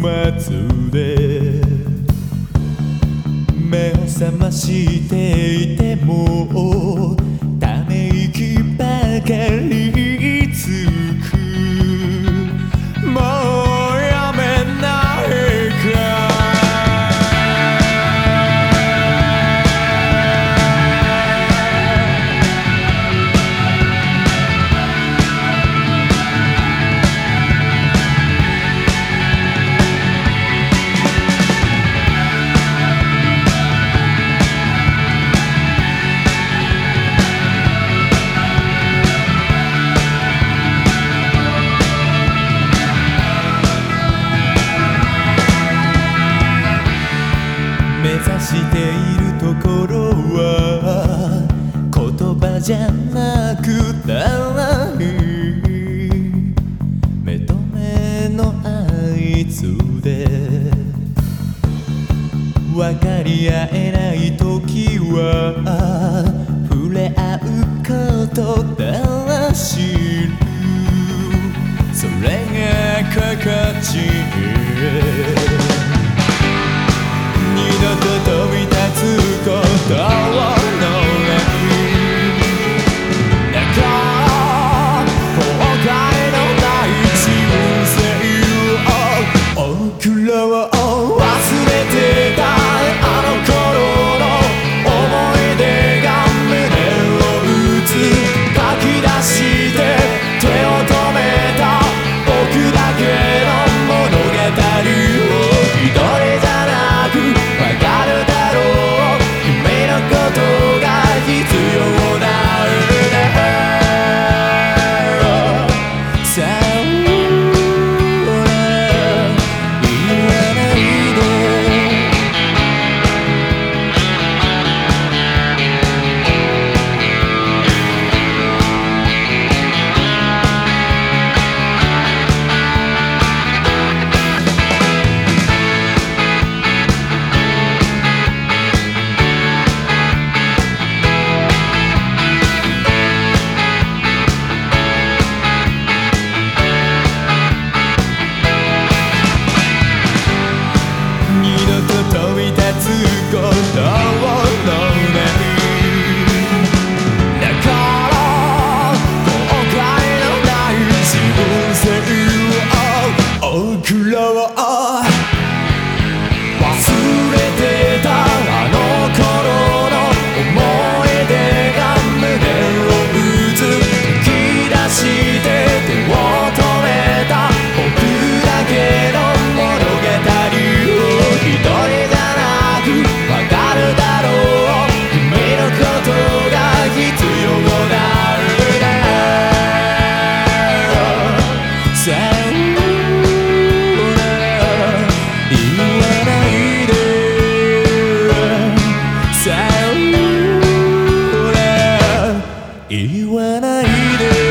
末で。目を覚ましていてもため息ばかり。しているところは言葉じゃなくたらい目と目の合図で分かり合えない時は触れ合うことだ知るそれが心地いい言わないで